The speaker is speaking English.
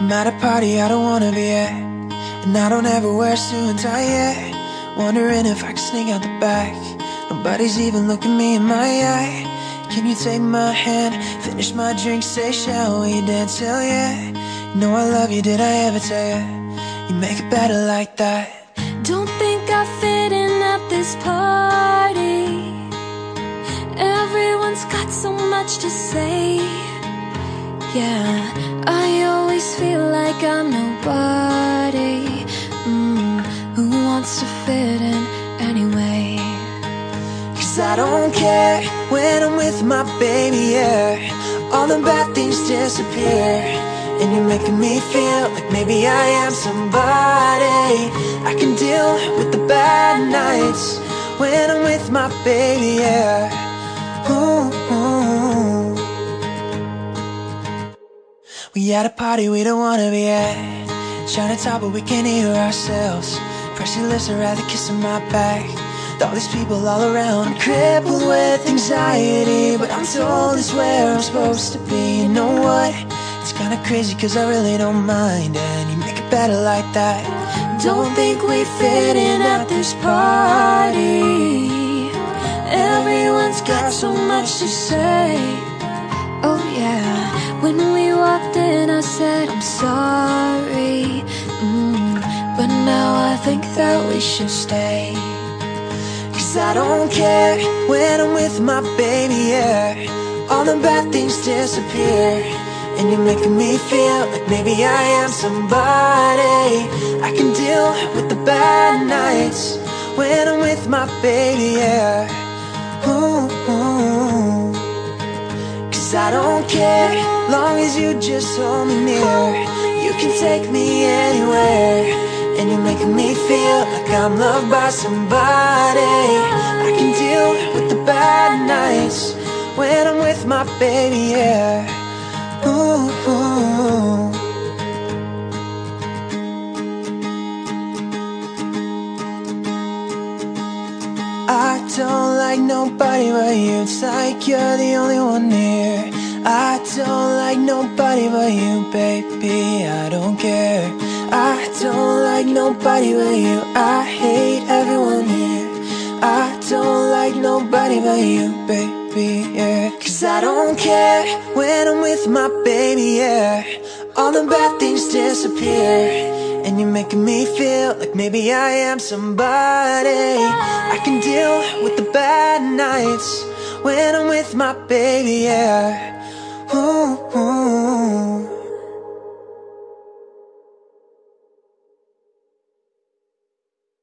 I'm at a party I don't wanna be at. And I don't ever wear a suit and tie yet. Wondering if I can sneak out the back. Nobody's even looking me in my eye. Can you take my hand, finish my drink, say shall we dance, hell yeah. You know I love you, did I ever tell you You make it better like that. Don't think I fit in at this party. Everyone's got so much to say. Yeah, I to anyway? Cause I don't care when I'm with my baby, yeah. All the bad things disappear And you're making me feel like maybe I am somebody. I can deal with the bad nights When I'm with my baby, yeah. Ooh. We at a party we don't wanna be at. Trying to talk but we can't hear ourselves Pressure lips are rather kissing my back. All these people all around I'm crippled with anxiety. But I'm told it's where I'm supposed to be. You know what? It's kinda crazy cause I really don't mind. And you make it better like that. Don't think we fit in at this party. Everyone's got so much to say. Oh yeah. When we walked in I said I'm sorry think that we should stay. Cause I don't care when I'm with my baby, yeah. All the bad things disappear And you're making me feel like maybe I am somebody. I can deal with the bad nights When I'm with my baby, yeah. Ooh, ooh. Cause I don't care Long as you just hold me near. You can take me anywhere And you're making me feel like I'm loved by somebody. I can deal with the bad nights When I'm with my baby, yeah. Ooh, ooh. I don't like nobody but you. It's like you're the only one here. I don't like nobody but you, baby. I don't care I don't like nobody but you. I hate everyone here. I don't like nobody but you, baby, yeah. Cause I don't care when I'm with my baby, yeah. All the bad things disappear. And you're making me feel like maybe I am somebody. I can deal with the bad nights When I'm with my baby, yeah. Ooh, ooh.